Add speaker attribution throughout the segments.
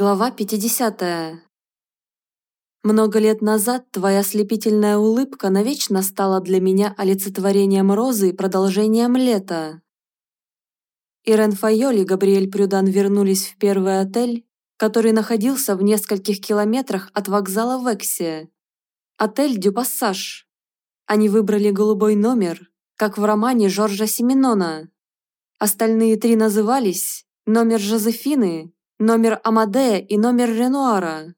Speaker 1: Глава 50. Много лет назад твоя ослепительная улыбка навечно стала для меня олицетворением розы и продолжением лета. Ирен Файоль и Габриэль Прюдан вернулись в первый отель, который находился в нескольких километрах от вокзала в Эксе. Отель «Дю Пассаж». Они выбрали голубой номер, как в романе Жоржа Семенона. Остальные три назывались «Номер Жозефины», номер Амадея и номер Ренуара.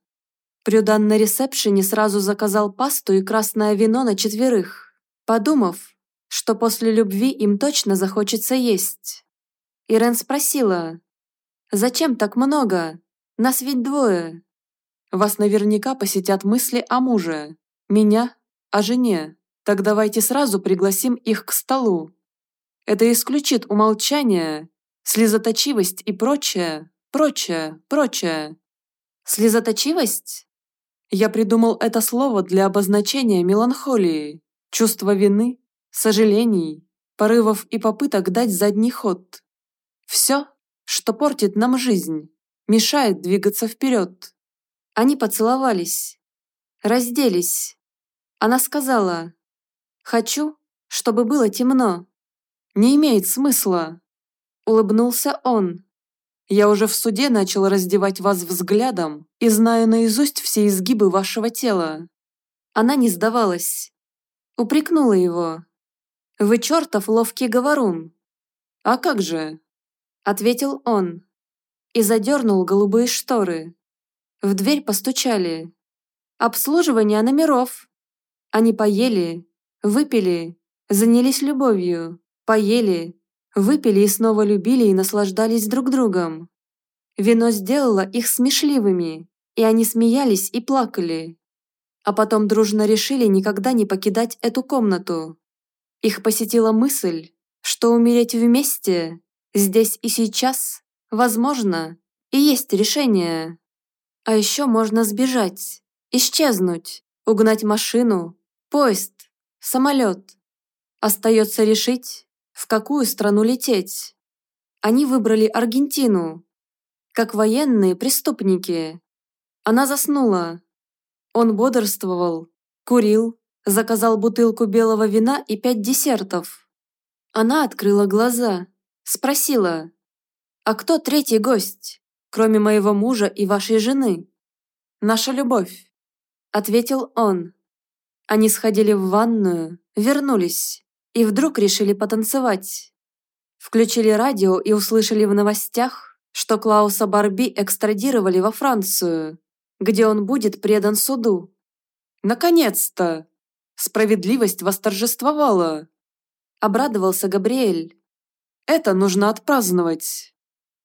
Speaker 1: Прюдан на ресепшене сразу заказал пасту и красное вино на четверых, подумав, что после любви им точно захочется есть. Ирен спросила, «Зачем так много? Нас ведь двое». «Вас наверняка посетят мысли о муже, меня, о жене. Так давайте сразу пригласим их к столу. Это исключит умолчание, слезоточивость и прочее, прочее, прочее. Слезоточивость? Я придумал это слово для обозначения меланхолии, чувства вины, сожалений, порывов и попыток дать задний ход. Все, что портит нам жизнь, мешает двигаться вперед. Они поцеловались, разделись. Она сказала, «Хочу, чтобы было темно». «Не имеет смысла», — улыбнулся он. Я уже в суде начал раздевать вас взглядом и знаю наизусть все изгибы вашего тела». Она не сдавалась. Упрекнула его. «Вы чертов ловкий говорун». «А как же?» Ответил он. И задернул голубые шторы. В дверь постучали. «Обслуживание номеров». Они поели, выпили, занялись любовью, поели, Выпили и снова любили и наслаждались друг другом. Вино сделало их смешливыми, и они смеялись и плакали. А потом дружно решили никогда не покидать эту комнату. Их посетила мысль, что умереть вместе, здесь и сейчас, возможно, и есть решение. А еще можно сбежать, исчезнуть, угнать машину, поезд, самолет. Остается решить, в какую страну лететь. Они выбрали Аргентину, как военные преступники. Она заснула. Он бодрствовал, курил, заказал бутылку белого вина и пять десертов. Она открыла глаза, спросила, «А кто третий гость, кроме моего мужа и вашей жены?» «Наша любовь», — ответил он. Они сходили в ванную, вернулись и вдруг решили потанцевать. Включили радио и услышали в новостях, что Клауса Барби экстрадировали во Францию, где он будет предан суду. «Наконец-то! Справедливость восторжествовала!» Обрадовался Габриэль. «Это нужно отпраздновать!»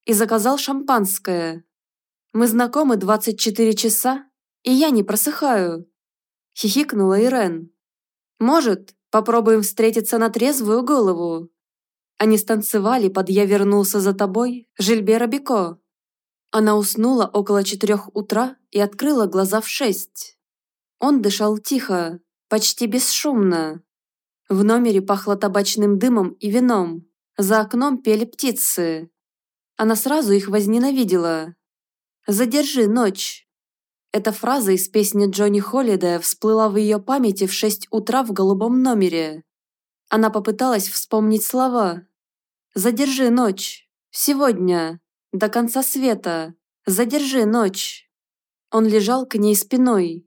Speaker 1: И заказал шампанское. «Мы знакомы 24 часа, и я не просыхаю!» Хихикнула Ирен. «Может, Попробуем встретиться на трезвую голову. Они станцевали под «Я вернулся за тобой» Жильбера Бико. Она уснула около четырех утра и открыла глаза в шесть. Он дышал тихо, почти бесшумно. В номере пахло табачным дымом и вином. За окном пели птицы. Она сразу их возненавидела. «Задержи ночь», эта фраза из песни Джонни Холлидея всплыла в ее памяти в 6 утра в голубом номере. Она попыталась вспомнить слова. «Задержи ночь. Сегодня. До конца света. Задержи ночь». Он лежал к ней спиной.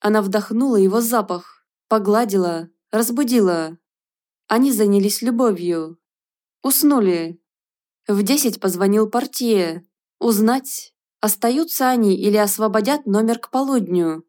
Speaker 1: Она вдохнула его запах, погладила, разбудила. Они занялись любовью. Уснули. В десять позвонил портье. Узнать, Остаются они или освободят номер к полудню.